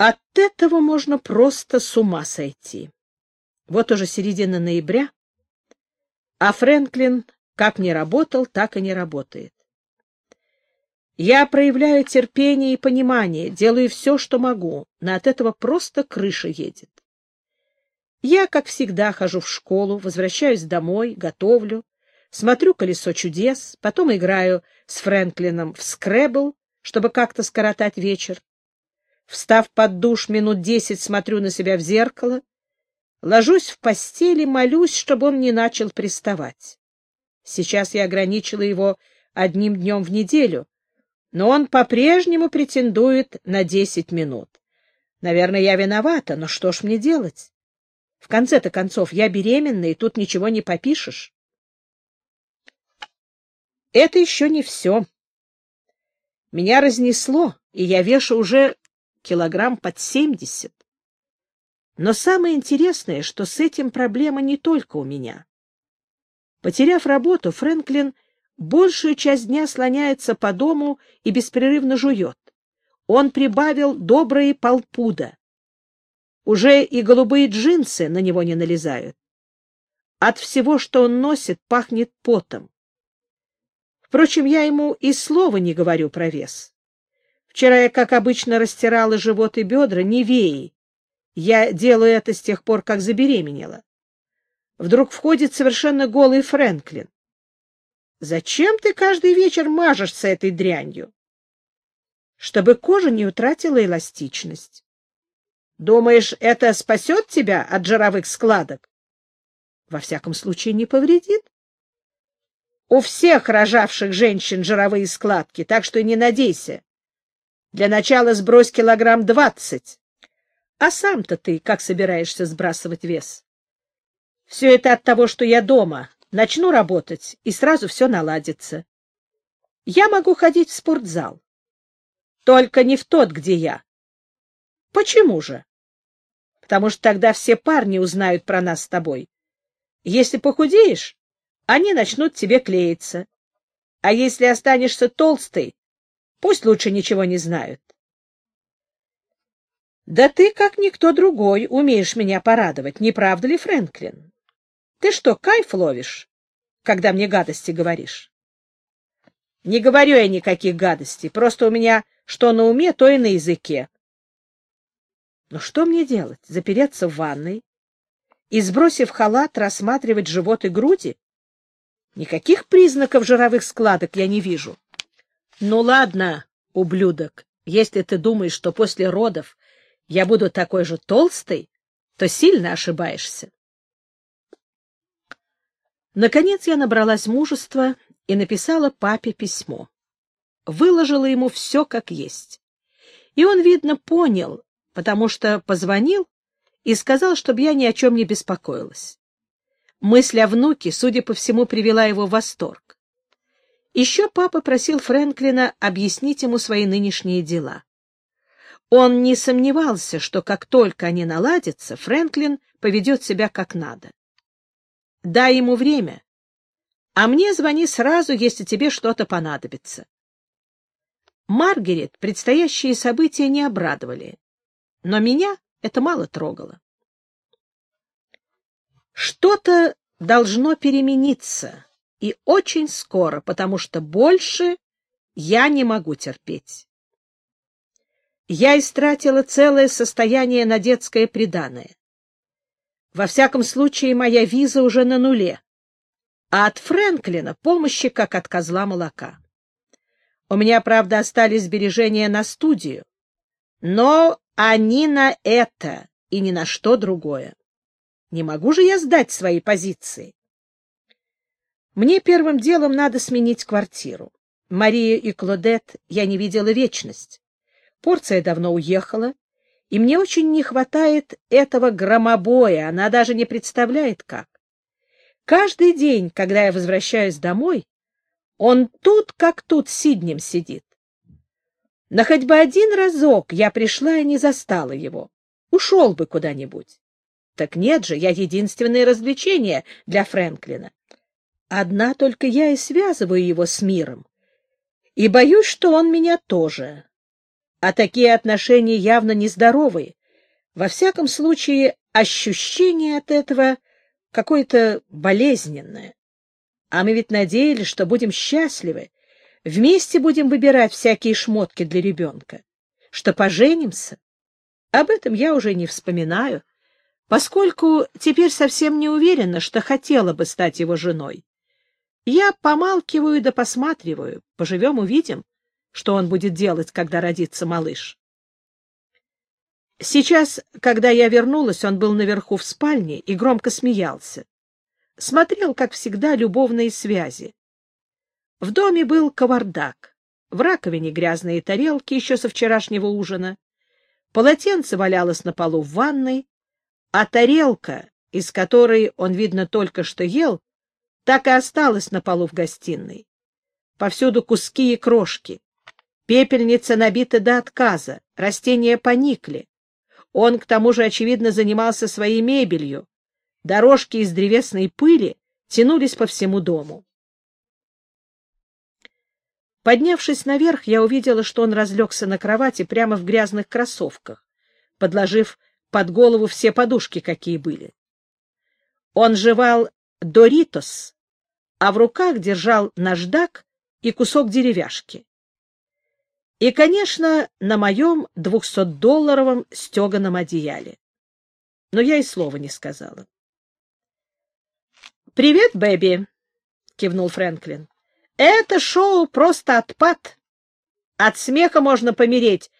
От этого можно просто с ума сойти. Вот уже середина ноября, а Фрэнклин как не работал, так и не работает. Я проявляю терпение и понимание, делаю все, что могу, но от этого просто крыша едет. Я, как всегда, хожу в школу, возвращаюсь домой, готовлю, смотрю «Колесо чудес», потом играю с Фрэнклином в скребл, чтобы как-то скоротать вечер. Встав под душ, минут десять смотрю на себя в зеркало, ложусь в постели, молюсь, чтобы он не начал приставать. Сейчас я ограничила его одним днем в неделю, но он по-прежнему претендует на десять минут. Наверное, я виновата, но что ж мне делать? В конце-то концов, я беременна, и тут ничего не попишешь. Это еще не все. Меня разнесло, и я вешу уже килограмм под семьдесят. Но самое интересное, что с этим проблема не только у меня. Потеряв работу, Фрэнклин большую часть дня слоняется по дому и беспрерывно жует. Он прибавил добрые полпуда. Уже и голубые джинсы на него не налезают. От всего, что он носит, пахнет потом. Впрочем, я ему и слова не говорю про вес. Вчера я, как обычно, растирала живот и бедра, не веи. Я делаю это с тех пор, как забеременела. Вдруг входит совершенно голый Фрэнклин. «Зачем ты каждый вечер мажешься этой дрянью?» «Чтобы кожа не утратила эластичность». «Думаешь, это спасет тебя от жировых складок?» «Во всяком случае, не повредит». «У всех рожавших женщин жировые складки, так что не надейся. Для начала сбрось килограмм двадцать. А сам-то ты как собираешься сбрасывать вес?» Все это от того, что я дома. Начну работать, и сразу все наладится. Я могу ходить в спортзал. Только не в тот, где я. Почему же? Потому что тогда все парни узнают про нас с тобой. Если похудеешь, они начнут тебе клеиться. А если останешься толстой, пусть лучше ничего не знают. Да ты, как никто другой, умеешь меня порадовать, не правда ли, Фрэнклин? Ты что, кайф ловишь, когда мне гадости говоришь? Не говорю я никаких гадостей, просто у меня что на уме, то и на языке. Но что мне делать? Запереться в ванной и, сбросив халат, рассматривать живот и груди? Никаких признаков жировых складок я не вижу. Ну ладно, ублюдок, если ты думаешь, что после родов я буду такой же толстой, то сильно ошибаешься. Наконец я набралась мужества и написала папе письмо. Выложила ему все как есть. И он, видно, понял, потому что позвонил и сказал, чтобы я ни о чем не беспокоилась. Мысль о внуке, судя по всему, привела его в восторг. Еще папа просил Фрэнклина объяснить ему свои нынешние дела. Он не сомневался, что как только они наладятся, Фрэнклин поведет себя как надо. Дай ему время, а мне звони сразу, если тебе что-то понадобится. Маргарет предстоящие события не обрадовали, но меня это мало трогало. Что-то должно перемениться, и очень скоро, потому что больше я не могу терпеть. Я истратила целое состояние на детское приданое. Во всяком случае, моя виза уже на нуле. А от Фрэнклина помощи, как от козла молока. У меня, правда, остались сбережения на студию, но они на это и ни на что другое. Не могу же я сдать свои позиции. Мне первым делом надо сменить квартиру. Марию и Клодет я не видела вечность. Порция давно уехала, и мне очень не хватает этого громобоя, она даже не представляет как. Каждый день, когда я возвращаюсь домой, он тут как тут сиднем сидит. Но хоть бы один разок я пришла и не застала его. Ушел бы куда-нибудь. Так нет же, я единственное развлечение для Фрэнклина. Одна только я и связываю его с миром. И боюсь, что он меня тоже. А такие отношения явно нездоровые. Во всяком случае, ощущение от этого какое-то болезненное. А мы ведь надеялись, что будем счастливы, вместе будем выбирать всякие шмотки для ребенка, что поженимся. Об этом я уже не вспоминаю, поскольку теперь совсем не уверена, что хотела бы стать его женой. Я помалкиваю да посматриваю, поживем-увидим, что он будет делать, когда родится малыш. Сейчас, когда я вернулась, он был наверху в спальне и громко смеялся. Смотрел, как всегда, любовные связи. В доме был кавардак. В раковине грязные тарелки еще со вчерашнего ужина. Полотенце валялось на полу в ванной, а тарелка, из которой он, видно, только что ел, так и осталась на полу в гостиной. Повсюду куски и крошки. Пепельница набита до отказа, растения поникли. Он, к тому же, очевидно, занимался своей мебелью. Дорожки из древесной пыли тянулись по всему дому. Поднявшись наверх, я увидела, что он разлегся на кровати прямо в грязных кроссовках, подложив под голову все подушки, какие были. Он жевал доритос, а в руках держал наждак и кусок деревяшки. И, конечно, на моем двухсотдолларовом стеганом одеяле. Но я и слова не сказала. — Привет, Бэби, — кивнул Фрэнклин. — Это шоу просто отпад. От смеха можно помереть,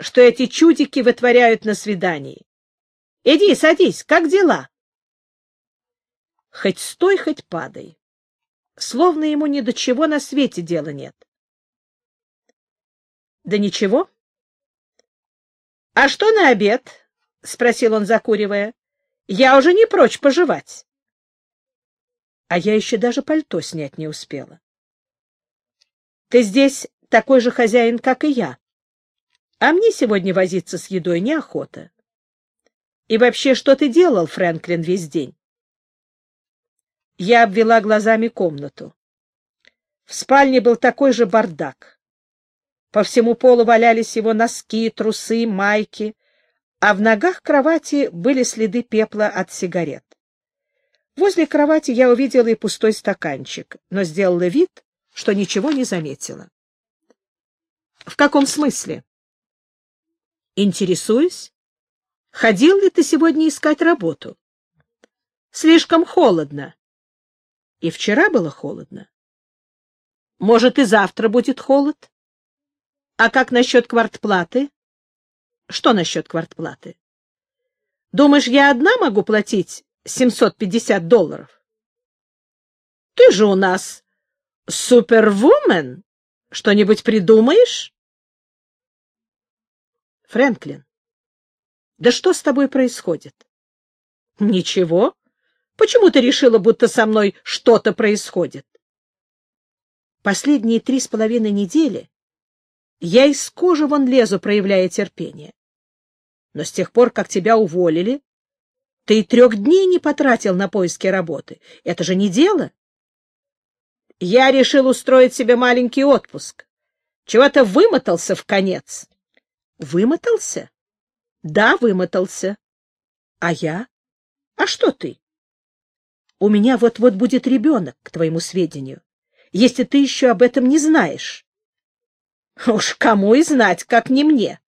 что эти чудики вытворяют на свидании. Иди, садись, как дела? Хоть стой, хоть падай. Словно ему ни до чего на свете дела нет. Да ничего. — А что на обед? — спросил он, закуривая. — Я уже не прочь пожевать. А я еще даже пальто снять не успела. — Ты здесь такой же хозяин, как и я. А мне сегодня возиться с едой неохота. И вообще, что ты делал, Фрэнклин, весь день? Я обвела глазами комнату. В спальне был такой же бардак. По всему полу валялись его носки, трусы, майки, а в ногах кровати были следы пепла от сигарет. Возле кровати я увидела и пустой стаканчик, но сделала вид, что ничего не заметила. — В каком смысле? — Интересуюсь. Ходил ли ты сегодня искать работу? — Слишком холодно. И вчера было холодно. Может, и завтра будет холод? А как насчет квартплаты? Что насчет квартплаты? Думаешь, я одна могу платить 750 долларов? Ты же у нас супервумен. Что-нибудь придумаешь? Фрэнклин, да что с тобой происходит? Ничего. Почему ты решила, будто со мной что-то происходит? Последние три с половиной недели я из кожи вон лезу, проявляя терпение. Но с тех пор, как тебя уволили, ты и трех дней не потратил на поиски работы. Это же не дело. Я решил устроить себе маленький отпуск. Чего-то вымотался в конец. Вымотался? Да, вымотался. А я? А что ты? У меня вот-вот будет ребенок, к твоему сведению, если ты еще об этом не знаешь. Уж кому и знать, как не мне.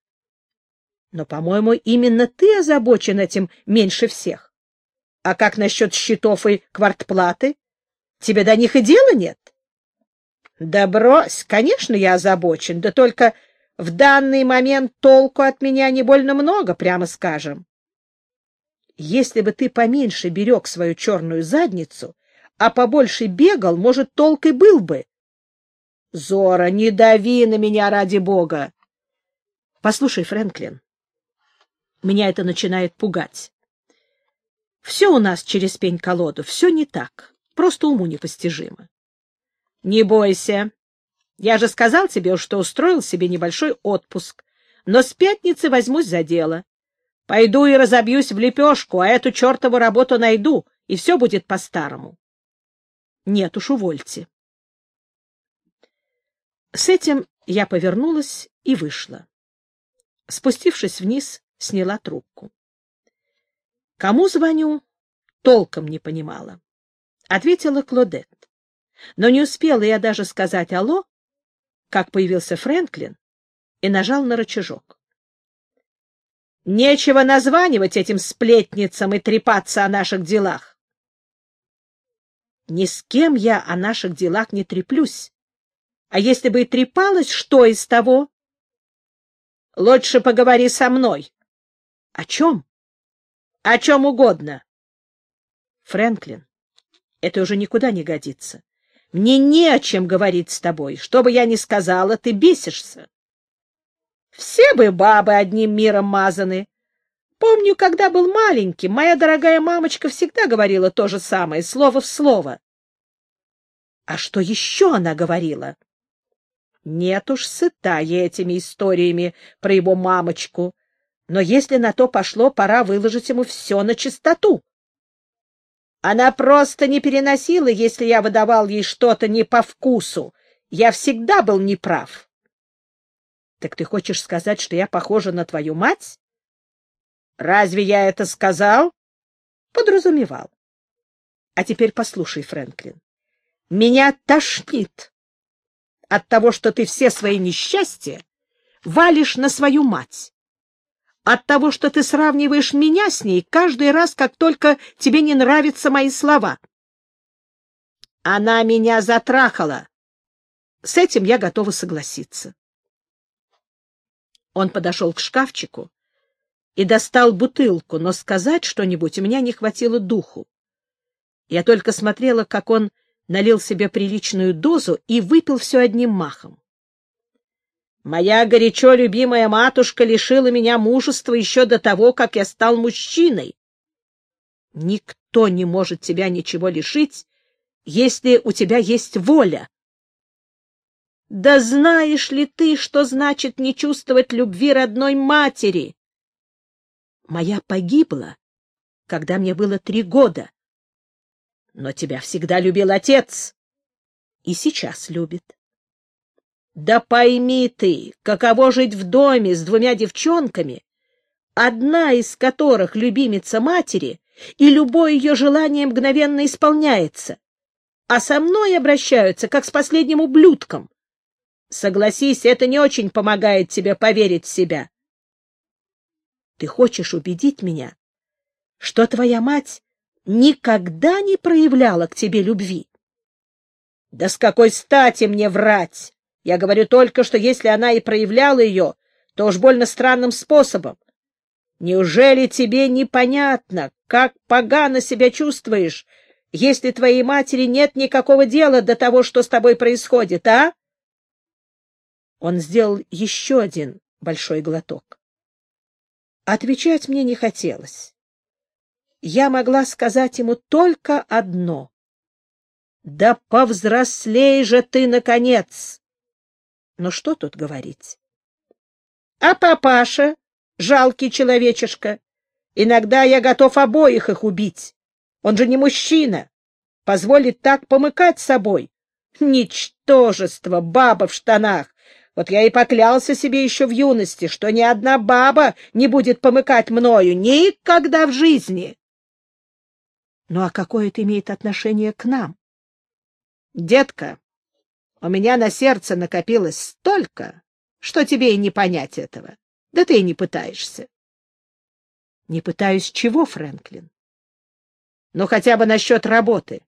Но, по-моему, именно ты озабочен этим меньше всех. А как насчет счетов и квартплаты? Тебе до них и дела нет? Да брось, конечно, я озабочен, да только в данный момент толку от меня не больно много, прямо скажем. Если бы ты поменьше берег свою черную задницу, а побольше бегал, может, толк и был бы. Зора, не дави на меня ради бога. Послушай, Фрэнклин, меня это начинает пугать. Все у нас через пень-колоду, все не так, просто уму непостижимо. Не бойся. Я же сказал тебе, что устроил себе небольшой отпуск, но с пятницы возьмусь за дело. Пойду и разобьюсь в лепешку, а эту чертову работу найду, и все будет по-старому. Нет уж, увольте. С этим я повернулась и вышла. Спустившись вниз, сняла трубку. Кому звоню, толком не понимала. Ответила Клодет. Но не успела я даже сказать «Алло», как появился Фрэнклин и нажал на рычажок. Нечего названивать этим сплетницам и трепаться о наших делах. Ни с кем я о наших делах не треплюсь. А если бы и трепалась, что из того? Лучше поговори со мной. О чем? О чем угодно. Фрэнклин, это уже никуда не годится. Мне не о чем говорить с тобой. Что бы я ни сказала, ты бесишься. Все бы бабы одним миром мазаны. Помню, когда был маленьким, моя дорогая мамочка всегда говорила то же самое, слово в слово. А что еще она говорила? Нет уж, сыта я этими историями про его мамочку. Но если на то пошло, пора выложить ему все на чистоту. Она просто не переносила, если я выдавал ей что-то не по вкусу. Я всегда был неправ. Так ты хочешь сказать, что я похожа на твою мать? Разве я это сказал? Подразумевал. А теперь послушай, Фрэнклин. Меня тошнит от того, что ты все свои несчастья валишь на свою мать. От того, что ты сравниваешь меня с ней каждый раз, как только тебе не нравятся мои слова. Она меня затрахала. С этим я готова согласиться. Он подошел к шкафчику и достал бутылку, но сказать что-нибудь у меня не хватило духу. Я только смотрела, как он налил себе приличную дозу и выпил все одним махом. Моя горячо любимая матушка лишила меня мужества еще до того, как я стал мужчиной. Никто не может тебя ничего лишить, если у тебя есть воля. Да знаешь ли ты, что значит не чувствовать любви родной матери? Моя погибла, когда мне было три года. Но тебя всегда любил отец. И сейчас любит. Да пойми ты, каково жить в доме с двумя девчонками, одна из которых любимица матери, и любое ее желание мгновенно исполняется, а со мной обращаются, как с последним ублюдком. Согласись, это не очень помогает тебе поверить в себя. Ты хочешь убедить меня, что твоя мать никогда не проявляла к тебе любви? Да с какой стати мне врать? Я говорю только, что если она и проявляла ее, то уж больно странным способом. Неужели тебе непонятно, как погано себя чувствуешь, если твоей матери нет никакого дела до того, что с тобой происходит, а? Он сделал еще один большой глоток. Отвечать мне не хотелось. Я могла сказать ему только одно. «Да повзрослей же ты, наконец!» Но что тут говорить? А папаша, жалкий человечишка, иногда я готов обоих их убить. Он же не мужчина, позволит так помыкать собой. Ничтожество, баба в штанах. Вот я и поклялся себе еще в юности, что ни одна баба не будет помыкать мною никогда в жизни. Ну а какое это имеет отношение к нам? Детка, у меня на сердце накопилось столько, что тебе и не понять этого. Да ты и не пытаешься. Не пытаюсь чего, Фрэнклин? Ну, хотя бы насчет работы.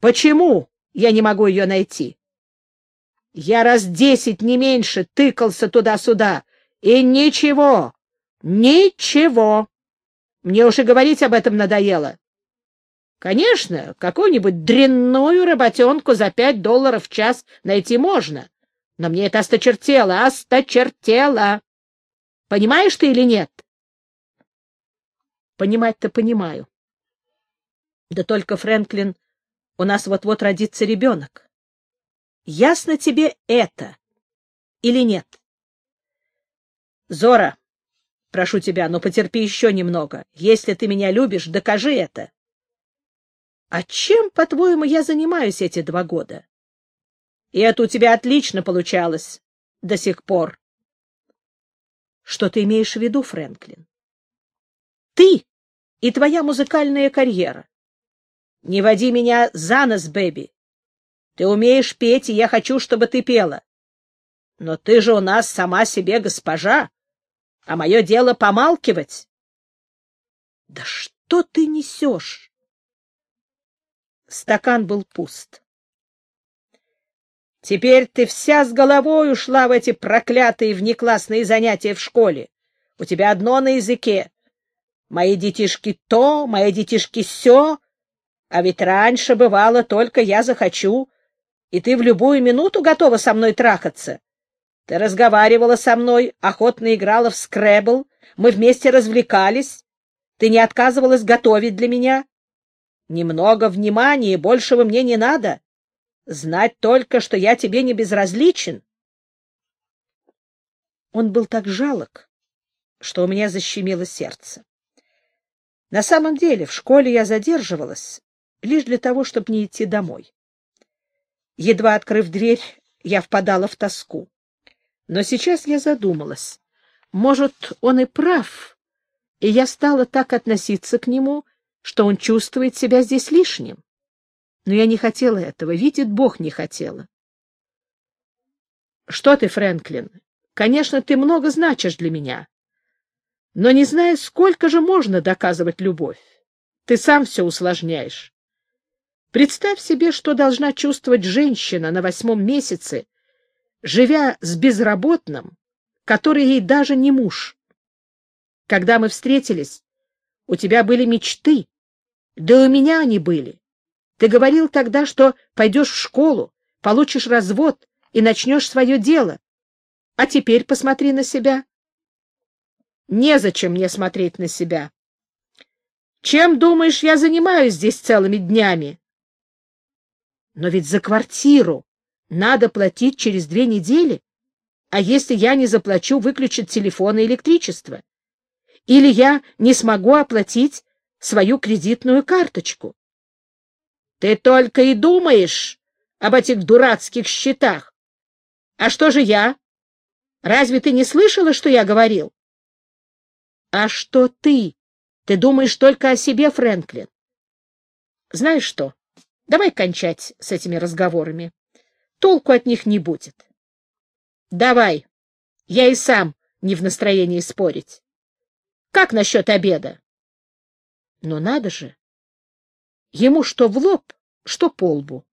Почему я не могу ее найти? Я раз десять, не меньше, тыкался туда-сюда. И ничего, ничего. Мне уже говорить об этом надоело. Конечно, какую-нибудь дрянную работенку за пять долларов в час найти можно. Но мне это осточертело, осточертело. Понимаешь ты или нет? Понимать-то понимаю. Да только, Фрэнклин, у нас вот-вот родится ребенок. Ясно тебе это или нет? Зора, прошу тебя, но потерпи еще немного. Если ты меня любишь, докажи это. А чем, по-твоему, я занимаюсь эти два года? И это у тебя отлично получалось до сих пор. что ты имеешь в виду, Фрэнклин. Ты и твоя музыкальная карьера. Не води меня за нос, Бэби. Ты умеешь петь, и я хочу, чтобы ты пела. Но ты же у нас сама себе госпожа, а мое дело помалкивать. Да что ты несешь? Стакан был пуст. Теперь ты вся с головой ушла в эти проклятые внеклассные занятия в школе. У тебя одно на языке. Мои детишки то, мои детишки сё. А ведь раньше бывало только я захочу, и ты в любую минуту готова со мной трахаться. Ты разговаривала со мной, охотно играла в скребл, мы вместе развлекались. Ты не отказывалась готовить для меня. Немного внимания, большего мне не надо. Знать только, что я тебе не безразличен. Он был так жалок, что у меня защемило сердце. На самом деле, в школе я задерживалась лишь для того, чтобы не идти домой. Едва открыв дверь, я впадала в тоску. Но сейчас я задумалась. Может, он и прав, и я стала так относиться к нему, что он чувствует себя здесь лишним. Но я не хотела этого, видит Бог, не хотела. Что ты, Фрэнклин? Конечно, ты много значишь для меня. Но не знаю, сколько же можно доказывать любовь. Ты сам все усложняешь. Представь себе, что должна чувствовать женщина на восьмом месяце, живя с безработным, который ей даже не муж. Когда мы встретились, у тебя были мечты, да у меня они были. Ты говорил тогда, что пойдешь в школу, получишь развод и начнешь свое дело. А теперь посмотри на себя. Незачем мне смотреть на себя. Чем, думаешь, я занимаюсь здесь целыми днями? Но ведь за квартиру надо платить через две недели. А если я не заплачу, выключат телефон и электричество? Или я не смогу оплатить свою кредитную карточку? Ты только и думаешь об этих дурацких счетах. А что же я? Разве ты не слышала, что я говорил? А что ты? Ты думаешь только о себе, Фрэнклин. Знаешь что? Давай кончать с этими разговорами. Толку от них не будет. Давай. Я и сам не в настроении спорить. Как насчет обеда? Но надо же. Ему что в лоб, что по лбу.